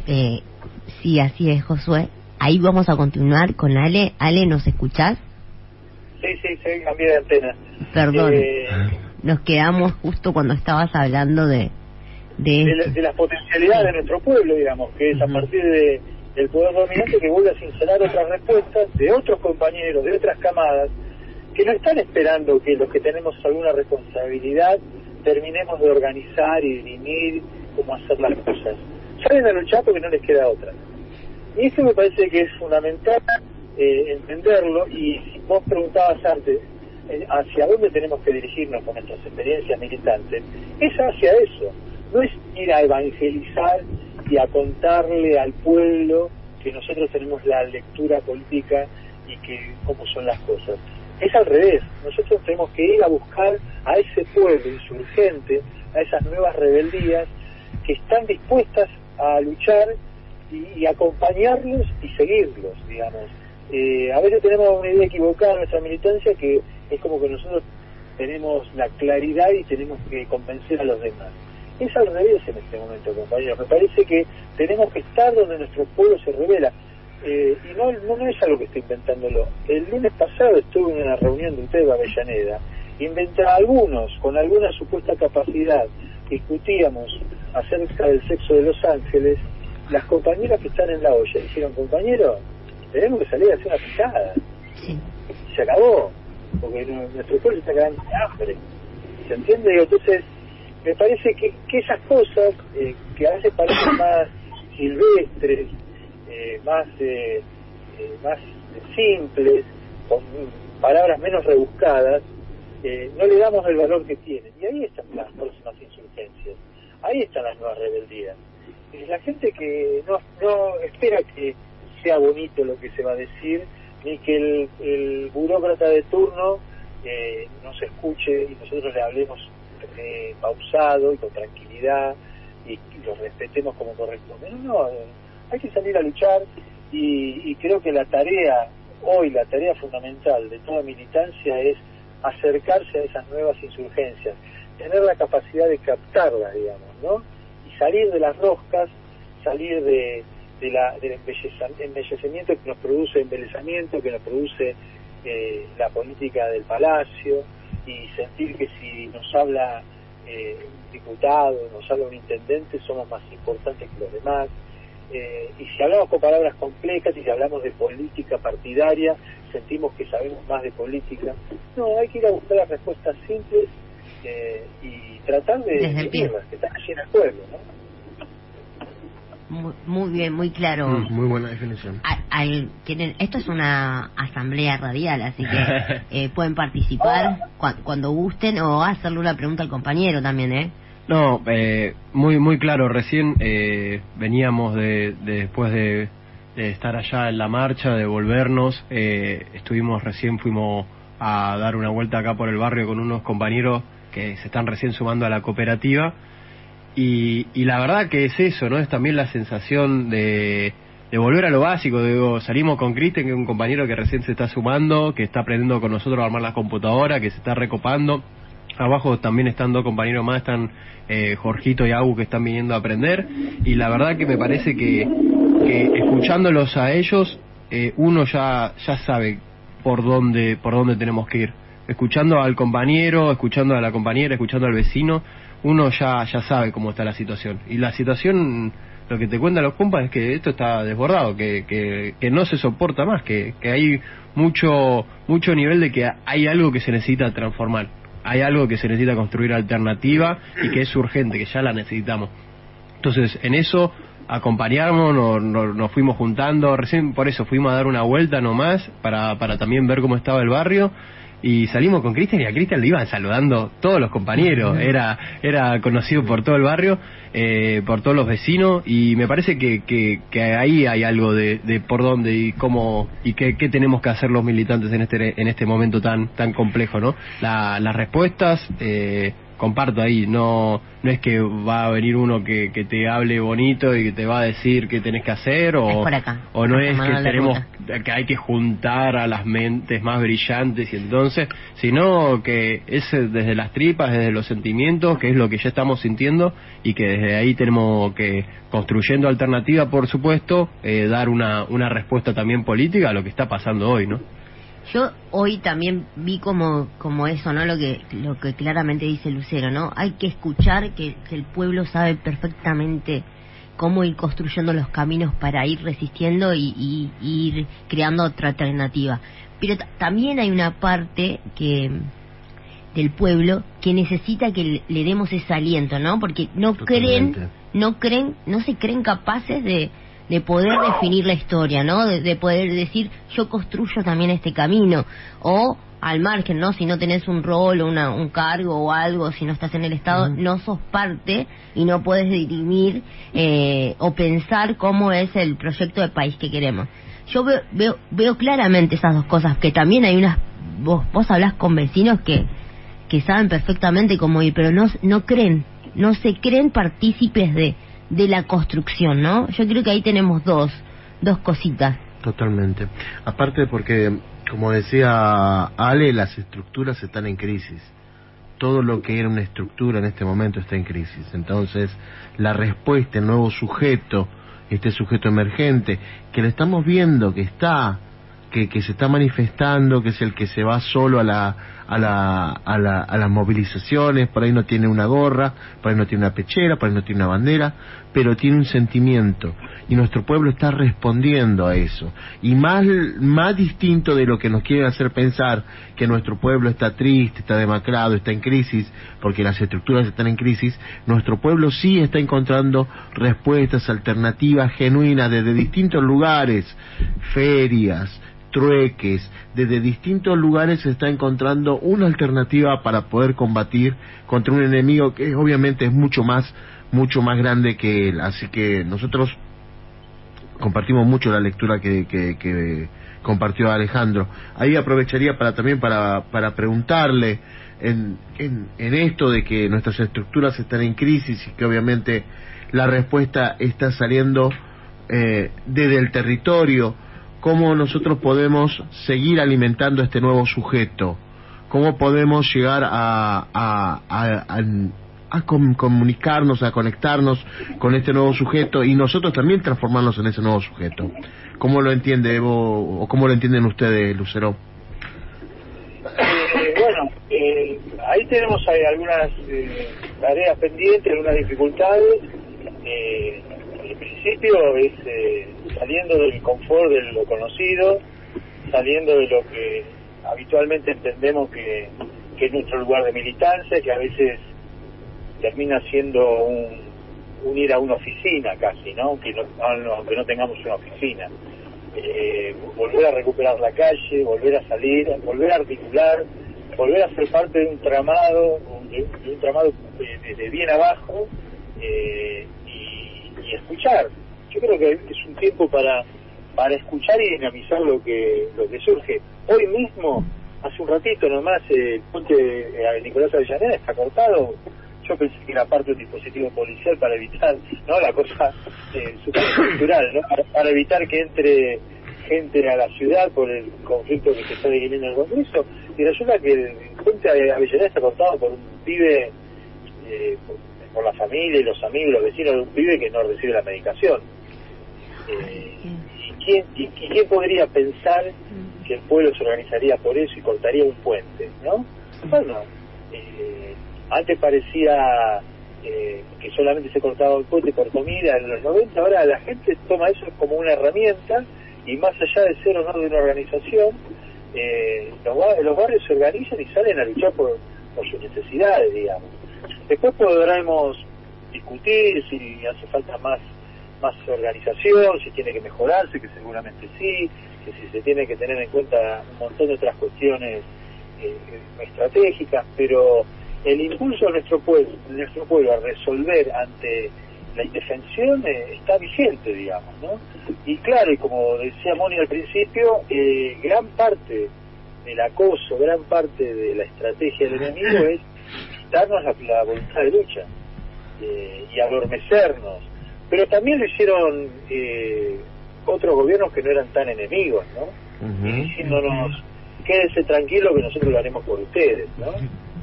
Eh, sí, así es Josué. Ahí vamos a continuar con Ale. Ale, ¿nos escuchás? Sí, sí, sí, cambié de antena. Perdón, Eh, nos quedamos justo cuando estabas hablando de... de de, la- de las potencialidades de nuestro pueblo, digamos, que es a partir de, del poder dominante que vuelve a sincerar otras respuestas de otros compañeros, de otras camadas, que no están esperando que los que tenemos alguna responsabilidad terminemos de organizar y dirimir cómo hacer las cosas. Salen a luchar porque no les queda otra. Y eso me parece que es fundamental eh, entenderlo y si vos preguntabas antes eh, hacia dónde tenemos que dirigirnos con nuestras experiencias militantes, es hacia eso. No es ir a evangelizar y a contarle al pueblo que nosotros tenemos la lectura política y que cómo son las cosas. Es al revés. Nosotros tenemos que ir a buscar a ese pueblo insurgente, a esas nuevas rebeldías que están dispuestas a luchar y, y acompañarlos y seguirlos, digamos. Eh, a veces tenemos una idea equivocada en nuestra militancia que es como que nosotros tenemos la claridad y tenemos que convencer a los demás. Es al revés en este momento, compañeros. Me parece que tenemos que estar donde nuestro pueblo se revela. Eh, y no, no, no es algo que estoy inventándolo. El lunes pasado estuve en una reunión de ustedes de Avellaneda. Inventé algunos, con alguna supuesta capacidad, discutíamos acerca del sexo de los ángeles. Las compañeras que están en la olla dijeron, compañero, tenemos que salir a hacer una picada. Se acabó, porque no- nuestro pueblo está quedando de hambre. ¿Se entiende? Entonces, me parece que, que esas cosas, eh, que a veces parecen más silvestres, eh, más, eh, eh, más simples, con palabras menos rebuscadas, eh, no le damos el valor que tienen. Y ahí están las próximas insurgencias, ahí están las nuevas rebeldías. Y la gente que no, no espera que sea bonito lo que se va a decir, ni que el, el burócrata de turno eh, nos escuche y nosotros le hablemos eh, pausado y con tranquilidad y, y los respetemos como corresponde. No, no, eh, hay que salir a luchar y, y creo que la tarea, hoy la tarea fundamental de toda militancia es acercarse a esas nuevas insurgencias, tener la capacidad de captarlas, digamos, ¿no? Y salir de las roscas, salir de, de la, del embellecimiento que nos produce embelezamiento, que nos produce eh, la política del palacio, y sentir que si nos habla eh, un diputado, nos habla un intendente, somos más importantes que los demás. Eh, y si hablamos con palabras complejas y si hablamos de política partidaria, sentimos que sabemos más de política. No, hay que ir a buscar las respuestas simples eh, y tratar de vivirlas, que están allí en el pueblo, ¿no? Muy, muy bien, muy claro. Mm, muy buena definición. Al- al- esto es una asamblea radial, así que eh, pueden participar cua- cuando gusten o hacerle una pregunta al compañero también, ¿eh? No, eh, muy muy claro. Recién eh, veníamos de, de después de, de estar allá en la marcha, de volvernos. eh, estuvimos recién, fuimos a dar una vuelta acá por el barrio con unos compañeros que se están recién sumando a la cooperativa. Y, y la verdad que es eso, ¿no? Es también la sensación de, de volver a lo básico. Digo, salimos con Cristian, que es un compañero que recién se está sumando, que está aprendiendo con nosotros a armar la computadora, que se está recopando. Abajo también están dos compañeros más, están eh, Jorgito y Agu que están viniendo a aprender. Y la verdad que me parece que, que escuchándolos a ellos, eh, uno ya, ya sabe por dónde, por dónde tenemos que ir. Escuchando al compañero, escuchando a la compañera, escuchando al vecino, uno ya, ya sabe cómo está la situación. Y la situación, lo que te cuentan los compas es que esto está desbordado, que, que, que no se soporta más, que, que hay mucho, mucho nivel de que hay algo que se necesita transformar. Hay algo que se necesita construir alternativa y que es urgente, que ya la necesitamos. Entonces, en eso acompañamos, nos, nos- nos fuimos juntando, recién por eso fuimos a dar una vuelta nomás para, para también ver cómo estaba el barrio y salimos con Cristian y a Cristian le iban saludando todos los compañeros, era, era conocido por todo el barrio, eh, por todos los vecinos y me parece que, que, que ahí hay algo de, de por dónde y cómo y qué, qué tenemos que hacer los militantes en este, en este momento tan, tan complejo, ¿no? La- las respuestas, eh, comparto ahí, no, no es que va a venir uno que, que te hable bonito y que te va a decir qué tenés que hacer o, Es por acá. o no es que tenemos que hay que juntar a las mentes más brillantes y entonces, sino que es desde las tripas, desde los sentimientos, que es lo que ya estamos sintiendo y que desde ahí tenemos que, construyendo alternativa, por supuesto, eh, dar una, una respuesta también política a lo que está pasando hoy, ¿no? Yo hoy también vi como, como eso, ¿no? Lo que, lo que claramente dice Lucero, ¿no? Hay que escuchar que, que el pueblo sabe perfectamente cómo ir construyendo los caminos para ir resistiendo y, y- y ir creando otra alternativa. Pero ta- también hay una parte que del pueblo que necesita que le, le demos ese aliento, ¿no? Porque no creen, no creen, no se creen capaces de, de poder definir la historia, ¿no? De, de poder decir, yo construyo también este camino. O al margen, ¿no? Si no tenés un rol o una, un cargo o algo, si no estás en el Estado, no sos parte y no puedes dirimir eh, o pensar cómo es el proyecto de país que queremos. Yo veo, veo, veo claramente esas dos cosas, que también hay unas, vos, vos hablás con vecinos que, que saben perfectamente cómo ir, pero no, no creen, no se creen partícipes de, de la construcción, ¿no? Yo creo que ahí tenemos dos, dos cositas. Totalmente. Aparte porque, como decía Ale, las estructuras están en crisis. Todo lo que era una estructura en este momento está en crisis. Entonces, la respuesta, el nuevo sujeto, este sujeto emergente, que lo estamos viendo, que está, que, que se está manifestando, que es el que se va solo a la, a, la, a, la, a las movilizaciones, por ahí no tiene una gorra, por ahí no tiene una pechera, por ahí no tiene una bandera, pero tiene un sentimiento y nuestro pueblo está respondiendo a eso. Y más, más distinto de lo que nos quieren hacer pensar que nuestro pueblo está triste, está demacrado, está en crisis, porque las estructuras están en crisis, nuestro pueblo sí está encontrando respuestas alternativas genuinas desde distintos lugares, ferias, trueques, desde distintos lugares se está encontrando una alternativa para poder combatir contra un enemigo que obviamente es mucho más mucho más grande que él. Así que nosotros compartimos mucho la lectura que, que, que compartió Alejandro. Ahí aprovecharía para también para, para preguntarle en, en, en esto de que nuestras estructuras están en crisis y que obviamente la respuesta está saliendo eh, desde el territorio, cómo nosotros podemos seguir alimentando este nuevo sujeto, cómo podemos llegar a, a, a, a a com comunicarnos, a conectarnos con este nuevo sujeto y nosotros también transformarnos en ese nuevo sujeto. ¿Cómo lo entiende Evo o cómo lo entienden ustedes, Lucero? Eh, bueno, eh, ahí tenemos hay algunas eh, tareas pendientes, algunas dificultades. Eh, el principio es eh, saliendo del confort de lo conocido, saliendo de lo que habitualmente entendemos que, que es nuestro lugar de militancia, que a veces termina siendo un, un, ir a una oficina casi, ¿no? Aunque no, aunque no tengamos una oficina. Eh, volver a recuperar la calle, volver a salir, volver a articular, volver a ser parte de un tramado, de, de un tramado desde bien abajo eh, y, escuchar. Yo creo que es un tiempo para para escuchar y dinamizar lo que lo que surge. Hoy mismo, hace un ratito nomás, el puente de Nicolás Avellaneda está cortado yo pensé que era parte de un dispositivo policial para evitar, ¿no? La cosa eh, supercultural, ¿no? Para, evitar que entre gente a la ciudad por el conflicto que se está viviendo en el Congreso. Y resulta que el puente de Avellaneda está cortado por un pibe, eh, por, la familia y los amigos, los vecinos de un pibe que no recibe la medicación. Eh, ¿y, quién, y, ¿Y quién podría pensar que el pueblo se organizaría por eso y cortaría un puente, no? Bueno, eh, antes parecía eh, que solamente se cortaba el puente por comida en los 90, ahora la gente toma eso como una herramienta y más allá de ser o no de una organización, eh, los, los, barrios se organizan y salen a luchar por, por sus necesidades, digamos. Después podremos discutir si hace falta más más organización, si tiene que mejorarse, que seguramente sí, que si se tiene que tener en cuenta un montón de otras cuestiones eh, estratégicas, pero el impulso de nuestro pueblo, nuestro pueblo a resolver ante la indefensión eh, está vigente, digamos, ¿no? Y claro, y como decía Moni al principio, eh, gran parte del acoso, gran parte de la estrategia del enemigo es quitarnos la, la voluntad de lucha eh, y adormecernos. Pero también lo hicieron eh, otros gobiernos que no eran tan enemigos, ¿no? Uh -huh. Diciéndonos, quédense tranquilos que nosotros lo haremos por ustedes, ¿no?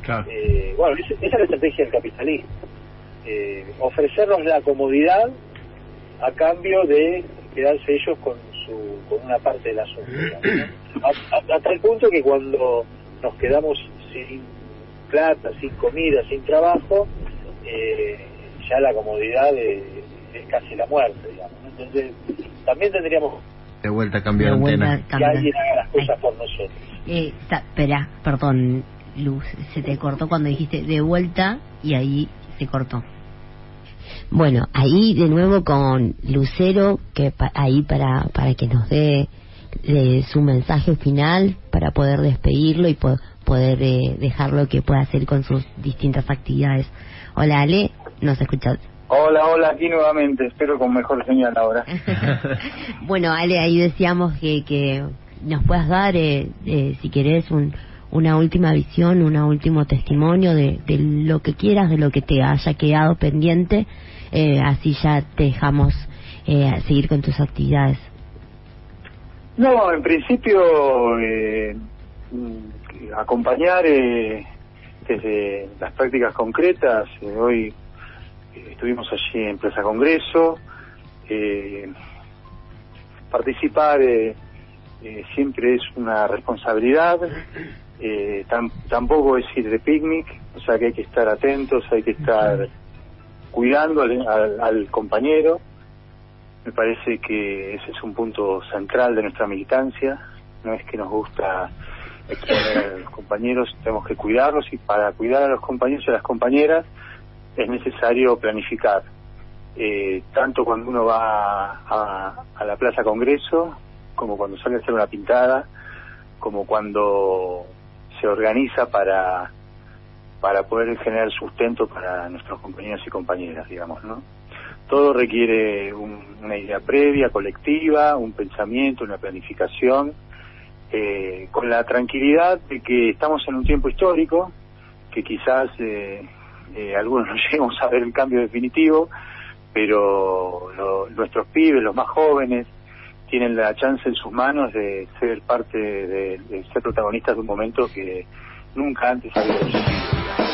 Claro. Eh, bueno, esa, esa, es la estrategia del capitalismo. Eh, ofrecernos la comodidad a cambio de quedarse ellos con su con una parte del asunto. ¿no? A, a, a, tal punto que cuando nos quedamos sin plata, sin comida, sin trabajo, eh, ya la comodidad de, es casi la muerte, digamos. Entonces, también tendríamos de vuelta a cambiar de antena. Que alguien haga las cosas por nosotros. Eh, espera, perdón, Luz, se te cortó cuando dijiste de vuelta y ahí se cortó. Bueno, ahí de nuevo con Lucero, que pa ahí para, para que nos dé eh, su mensaje final para poder despedirlo y po- poder eh, dejarlo que pueda hacer con sus distintas actividades. Hola Ale, nos escuchas. Hola, hola, aquí nuevamente. Espero con mejor señal ahora. Bueno, Ale, ahí decíamos que, que nos puedas dar, eh, eh, si querés, un, una última visión, un último testimonio de, de lo que quieras, de lo que te haya quedado pendiente. eh, así ya te dejamos eh, seguir con tus actividades. No, en principio, eh, acompañar eh, desde las prácticas concretas. eh, hoy eh, estuvimos allí en Plaza Congreso. eh, participar siempre es una responsabilidad. tam- tampoco es ir de picnic, o sea que hay que estar atentos, hay que estar cuidando al- al compañero. Me parece que ese es un punto central de nuestra militancia. No es que nos gusta los compañeros, tenemos que cuidarlos y para cuidar a los compañeros y a las compañeras es necesario planificar. Eh, tanto cuando uno va a, a la Plaza Congreso, como cuando sale a hacer una pintada, como cuando se organiza para para poder generar sustento para nuestros compañeros y compañeras, digamos, ¿no? todo requiere un- una idea previa, colectiva, un pensamiento, una planificación, eh, con la tranquilidad de que estamos en un tiempo histórico, que quizás eh, eh, algunos no lleguemos a ver el cambio definitivo, pero lo- nuestros pibes, los más jóvenes, tienen la chance en sus manos de ser parte de, ser protagonistas de un momento que nunca antes había.